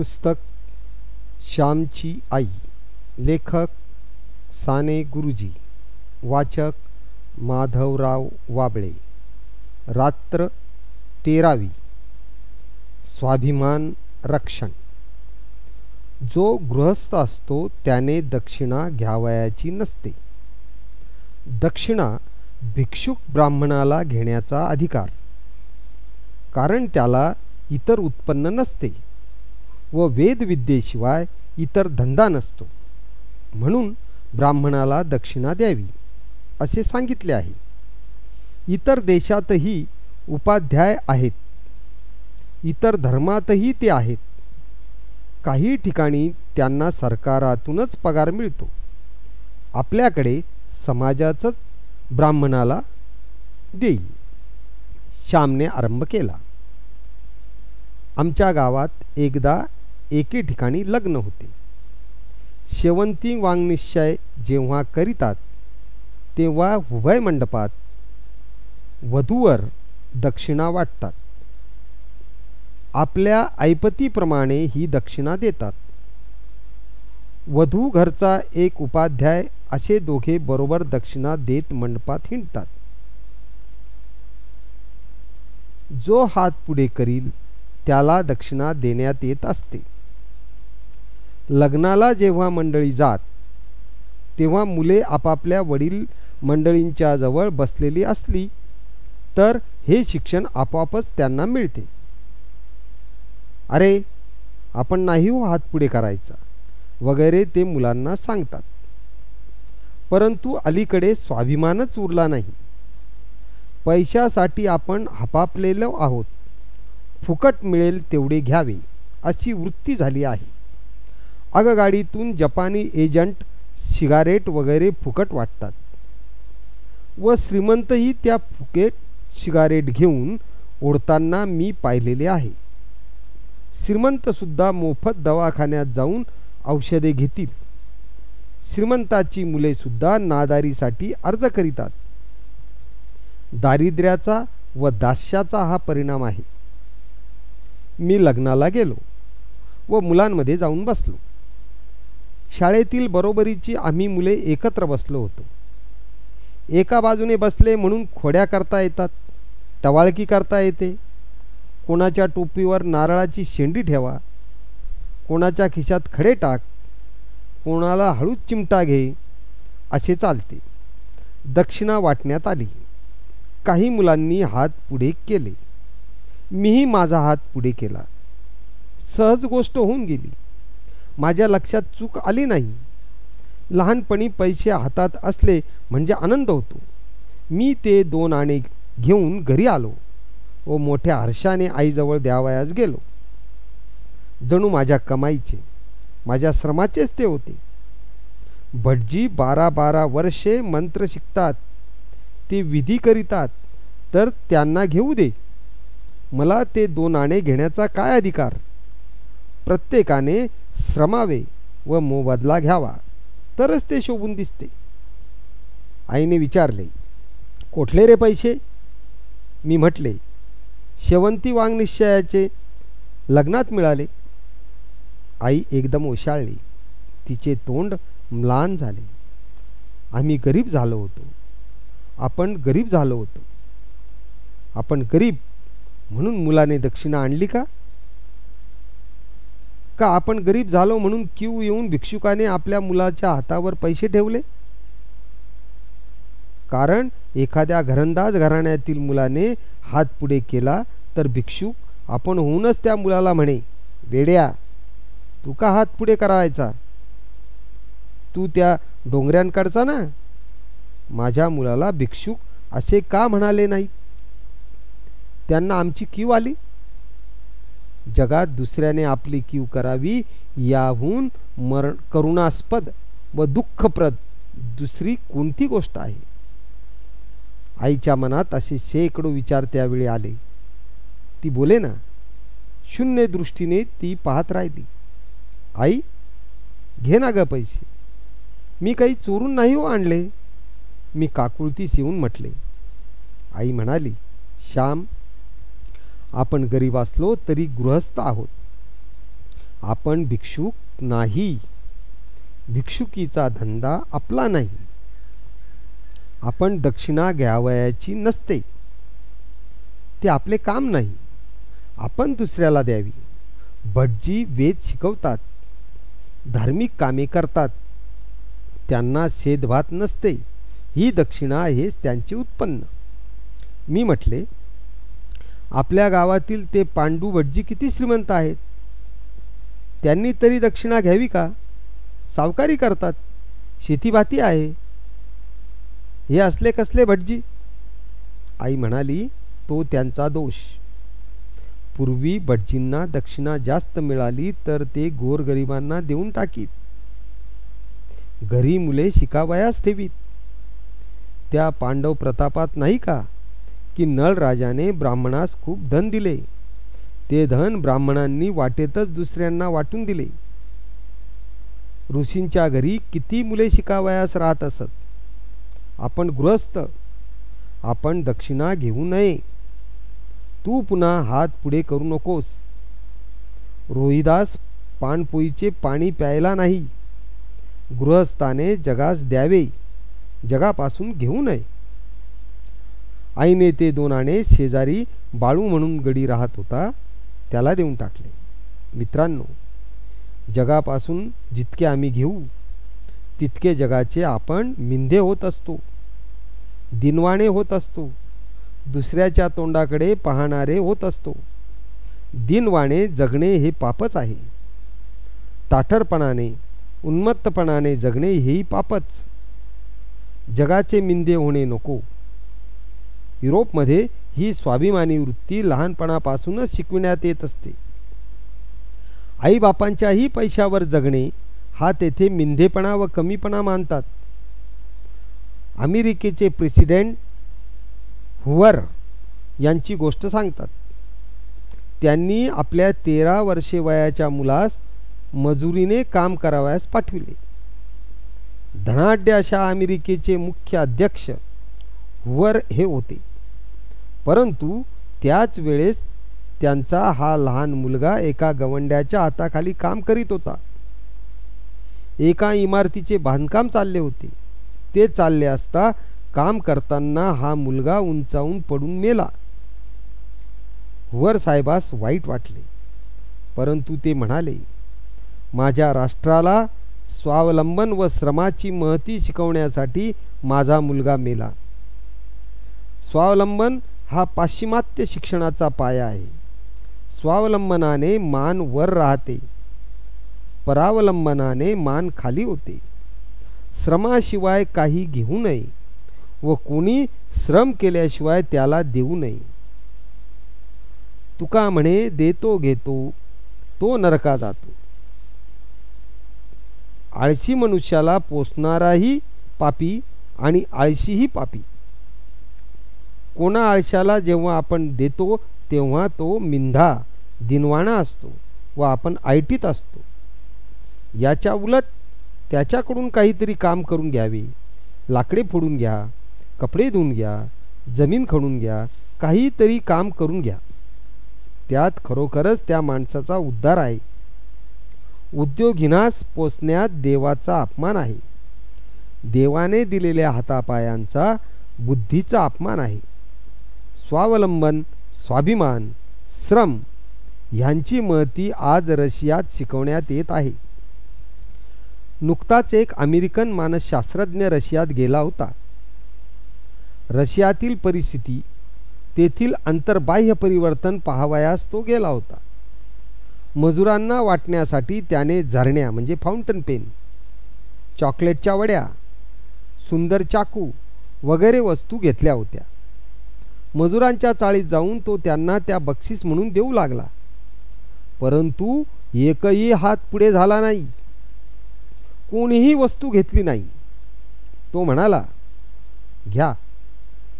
पुस्तक श्यामची आई. लेखक साने गुरुजी. वाचक माधवराव वाबळे. रात्र तेरावी. स्वाभिमान रक्षण. जो गृहस्थ असतो त्याने दक्षिणा घ्यावयाची नसते. दक्षिणा भिक्षुक ब्राह्मणाला घेण्याचा अधिकार. कारण त्याला इतर उत्पन्न नसते. व वेदविद्येशिवाय इतर धंदा नसतो. म्हणून ब्राह्मणाला दक्षिणा द्यावी असे सांगितले आहे. इतर देशातही उपाध्याय आहेत. इतर धर्मातही ते आहेत. काही ठिकाणी त्यांना सरकारातूनच पगार मिळतो. आपल्याकडे समाजाचंच ब्राह्मणाला देईल. श्यामने आरंभ केला. आमच्या गावात एकदा एके ठिकाणी लग्न होते. शेवंती वांगनिश्चय जेव्हा करीतात तेव्हा उभय मंडपात वधूवर दक्षिणा वाटतात. आपल्या ऐपतीप्रमाणे ही दक्षिणा देतात. वधू घरचा एक उपाध्याय असे दोघे बरोबर दक्षिणा देत मंडपात हिंडतात. जो हात पुढे करील त्याला दक्षिणा देण्यात येत असते. लग्नाला जेव्हा मंडळी जात तेव्हा मुले आपापल्या वडील मंडळींच्या जवळ बसलेली असली तर हे शिक्षण आपोआपच त्यांना मिळते. अरे आपण नाही हो हात पुढे करायचा वगैरे ते मुलांना सांगतात. परंतु अलीकडे स्वाभिमानच उरला नाही. पैशासाठी आपण हपापलेलो आहोत फुकट मिळेल तेवढे घ्यावे अशी वृत्ती झाली आहे. आगगाडीतून जपानी एजंट सिगारेट वगैरे फुकट वाटतात व श्रीमंतही त्या फुकेट सिगारेट घेऊन ओढताना मी पाहिलेले आहे. श्रीमंतसुद्धा मोफत दवाखान्यात जाऊन औषधे घेतील. श्रीमंताची मुलेसुद्धा नादारीसाठी अर्ज करीतात. दारिद्र्याचा व दास्याचा हा परिणाम आहे. मी लग्नाला गेलो व मुलांमध्ये जाऊन बसलो. शाळेतील बरोबरीची आम्ही मुले एकत्र बसलो होतो. एका बाजूने बसले म्हणून खोड्या करता येतात टवाळकी करता येते. कोणाच्या टोपीवर नारळाची शेंडी ठेवा कोणाच्या खिशात खडे टाक कोणाला हळूच चिमटा घे असे चालते. दक्षिणा वाटण्यात आली. काही मुलांनी हात पुढे केले. मीही माझा हात पुढे केला. सहज गोष्ट होऊन गेली. माझ्या लक्षात चूक आली नाही. लहानपणी पैसे हातात असले म्हणजे आनंद होतो. मी ते दोन आणे घेऊन घरी आलो व मोठ्या हर्षाने आईजवळ द्यावयास गेलो. जणू माझ्या कमाईचे माझ्या श्रमाचेच ते होते. भटजी बारा बारा वर्षे मंत्र शिकतात ते विधी करीतात तर त्यांना घेऊ दे. मला ते दोन आणे घेण्याचा काय अधिकार? प्रत्येकाने श्रमावे व मोबदला घ्यावा तरच ते शोभून दिसते. आईने विचारले कोठले रे पैसे? मी म्हटले शेवंती वाङ्निश्चयाचे लग्नात मिळाले. आई एकदम ओशाळली तिचे तोंड म्लान झाले. आम्ही गरीब झालो होतो. आपण गरीब झालो होतो. आपण गरीब म्हणून मुलाने दक्षिणा आणली का? का आपण गरीब झालो म्हणून क्यू येऊन भिक्षुकाने आपल्या मुलाच्या हातावर पैसे ठेवले? कारण एखाद्या घरंदाज घराण्यातील मुलाने हात पुढे केला तर भिक्षुक आपण होऊनच त्या मुलाला म्हणे वेड्या तू का हात पुढे करायचा? तू त्या डोंगऱ्यांकडचा ना? माझ्या मुलाला भिक्षुक असे का म्हणाले नाहीत? त्यांना आमची कीव आली? जगात दुसऱ्याने आपली कीव करावी याहून मरण करुणास्पद व दुःखप्रद दुसरी कोणती गोष्ट आहे? आईच्या मनात असे शेकडो विचार त्यावेळी आले. ती बोले ना शून्य दृष्टीने ती पाहत राहिली. आई घे ना ग पैसे. मी काही चोरून नाही हो आणले. मी काकुळतीस येऊन म्हटले. आई म्हणाली श्याम आपण गरीब असलो तरी गृहस्थ आहोत. आपण भिक्षुक नाही. भिक्षुकीचा धंदा आपला नाही. आपण दक्षिणा घ्यावयाची नसते. ते आपले काम नाही. आपण दुसऱ्याला द्यावी. भटजी वेद शिकवतात. धार्मिक कामे करतात. त्यांना शेदभात नसते. ही दक्षिणा हेच त्यांचे उत्पन्न. मी म्हटले आपल्या गावातील ते पांडू भटजी किती श्रीमंत आहेत? त्यांनी तरी दक्षिणा घ्यावी का? सावकारी करतात. शेतीभाती आहे. हे असले कसले भटजी? आई म्हणाली तो त्यांचा दोष. पूर्वी भटजींना दक्षिणा जास्त मिळाली तर ते गोरगरिबांना देऊन टाकीत. घरी मुले शिकावयास ठेवीत. त्या पांडव प्रतापात नाही का? की नळ राजाने ब्राह्मणास खूप धन दिले. ते धन ब्राह्मणांनी वाटेतच दुसऱ्यांना वाटून दिले. ऋषींच्या घरी किती मुले शिकावयास राहत असत? आपण गृहस्थ आपण दक्षिणा घेऊ नये. तू पुन्हा हात पुढे करू नकोस. रोहिदास पाणपोईचे पाणी प्यायला नाही. गृहस्थाने जगास द्यावे. जगापासून घेऊ नये. आईने ते दोन आणे शेजारी बाळू म्हणून गडी राहत होता त्याला देऊन टाकले. मित्रांनो जगापासून जितके आम्ही घेऊ तितके जगाचे आपण मिंधे होत असतो दिनवाणे होत असतो दुसऱ्याच्या तोंडाकडे पाहणारे होत असतो. दिनवाणे जगणे हे पापच आहे. ताठरपणाने उन्मत्तपणाने जगणे हेही पापच. जगाचे मिंदे होणे नको. युरोपमध्ये ही स्वाभिमानी वृत्ती लहानपणापासूनच शिकविण्यात येत असते. आईबापांच्याही पैशावर जगणे हा तेथे मिंधेपणा व कमीपणा मानतात. अमेरिकेचे प्रेसिडेंट हुवर यांची गोष्ट सांगतात. त्यांनी आपल्या तेरा वर्षे वयाच्या मुलास मजुरीने काम करावयास पाठविले. धनाढ्य अशा अमेरिकेचे मुख्य अध्यक्ष हुवर हे होते. परंतु त्याच वेळेस त्यांचा हा लहान मुलगा एका गवंड्याच्या हाताखाली काम करीत होता. एका इमारतीचे बांधकाम चालले होते. ते चालले असता काम करताना हा मुलगा उंचावून पडून मेला. वर साहेबास वाईट वाटले. परंतु ते म्हणाले माझ्या राष्ट्राला स्वावलंबन व श्रमाची महती शिकवण्यासाठी माझा मुलगा मेला. स्वावलंबन हा पाश्चिमात्य शिक्षणाचा पाया आहे. स्वावलंबनाने मान वर राहते. परावलंबनाने मान खाली होते. श्रमाशिवाय काही घेऊ नये व कोणी श्रम केल्याशिवाय त्याला देऊ नये. तुका म्हणे देतो घेतो तो नरका जातो. आळशी मनुष्याला पोसणाराही पापी आणि आळशीही पापी. कोणा आळशाला जेव्हा आपण देतो तेव्हा तो मिंधा दिनवाणा असतो व आपण आयटीत असतो. याच्या उलट त्याच्याकडून काहीतरी काम करून घ्यावे. लाकडे फोडून घ्या कपडे धुवून घ्या जमीन खणून घ्या काहीतरी काम करून घ्या. त्यात खरोखरच त्या माणसाचा उद्धार आहे. उद्योगिनास पोचण्यात देवाचा अपमान आहे. देवाने दिलेल्या हातापायांचा बुद्धीचा अपमान आहे. स्वावलंबन स्वाभिमान श्रम ह्यांची महती आज रशियात शिकवण्यात येत आहे. नुकताच एक अमेरिकन मानसशास्त्रज्ञ रशियात गेला होता. रशियातील परिस्थिती तेथील अंतर्बाह्य परिवर्तन पाहावयास तो गेला होता. मजुरांना वाटण्यासाठी त्याने झरण्या म्हणजे फाउंटन पेन चॉकलेटच्या वड्या सुंदर चाकू वगैरे वस्तू घेतल्या होत्या. मजुरांच्या चाळीत जाऊन तो त्यांना त्या बक्षीस म्हणून देऊ लागला. परंतु एकही हात पुढे झाला नाही. कोणीही वस्तू घेतली नाही. तो म्हणाला घ्या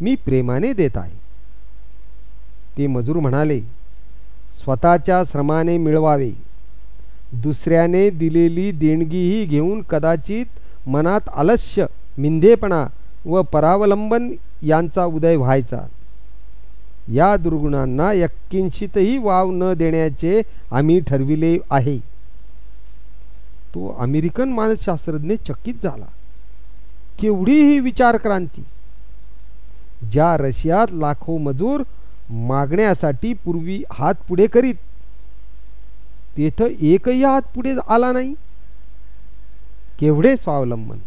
मी प्रेमाने देत आहे. ते मजूर म्हणाले स्वतःच्या श्रमाने मिळवावे. दुसऱ्याने दिलेली देणगीही घेऊन कदाचित मनात आलस्य मिंधेपणा व परावलंबन यांचा उदय व्हायचा. या दुर्गुणांना यक्किंचितही वाव न देण्याचे आम्ही ठरविले आहे. तो अमेरिकन मानसशास्त्रज्ञ चकित झाला. केवढी ही विचार क्रांती ज्या रशियात लाखो मजूर मागण्यासाठी पूर्वी हात पुढे करीत तेथं एकही हात पुढे आला नाही. केवढे स्वावलंबन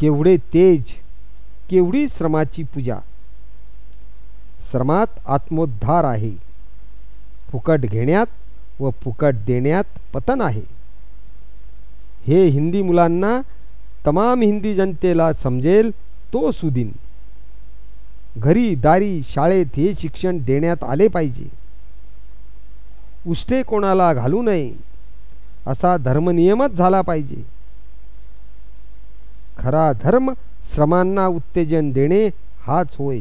केवढे तेज केवढी श्रमाची पूजा श्रमात आत्मोद्धार आहे. फुकट घेण्यात व फुकट देण्यात पतन आहे. हे हिंदी मुलांना तमाम हिंदी जनतेला समजेल तो सुदिन. घरी दारी शाळेत हे शिक्षण देण्यात आले पाहिजे. उष्टे कोणाला घालू नये असा धर्मनियमच झाला पाहिजे. खरा धर्म श्रमांना उत्तेजन देणे हाच होय.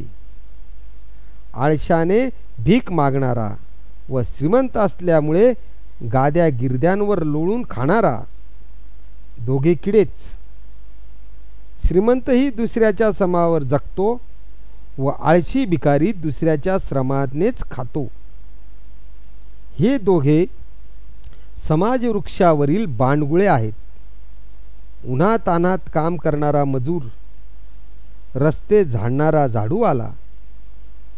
आळशाने भीक मागणारा व श्रीमंत असल्यामुळे गाद्या गिरद्यांवर लोळून खाणारा. दोघे किडेच. श्रीमंतही दुसऱ्याच्या समावर जगतो व आळशी भिकारी दुसऱ्याच्या श्रमानेच खातो. हे दोघे समाजवृक्षावरील बांडगुळे आहेत. उन्हातानात काम करणारा मजूर रस्ते झाडणारा झाडूवाला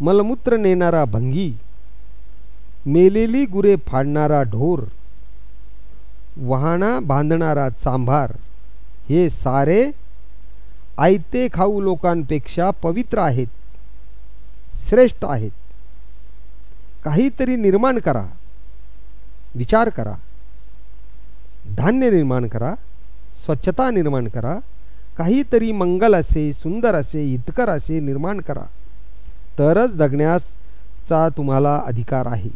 मलमूत्र नेणारा भंगी मेलेली गुरे फाडणारा ढोर वाहना बांधणारा चांभार हे सारे आयते खाऊ लोकांपेक्षा पवित्र आहेत श्रेष्ठ आहेत. काहीतरी निर्माण करा विचार करा धान्य निर्माण करा स्वच्छता निर्माण करा काहीतरी मंगल असे सुंदर असे हितकर असे निर्माण करा. तरच जगण्याचा तुम्हाला अधिकार आहे.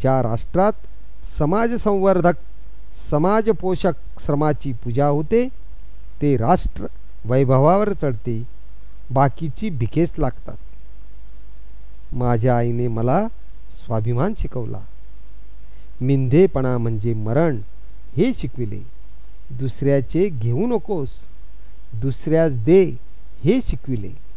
ज्या राष्ट्रात समाजसंवर्धक समाजपोषक श्रमाची पूजा होते ते राष्ट्र वैभवावर चढते बाकीची भिकेस लागतात. माझ्या आईने मला स्वाभिमान शिकवला. मिंधेपणा म्हणजे मरण हे शिकविले. दुसऱ्याचे घेऊ नकोस दुसऱ्यास दे हे शिकविले.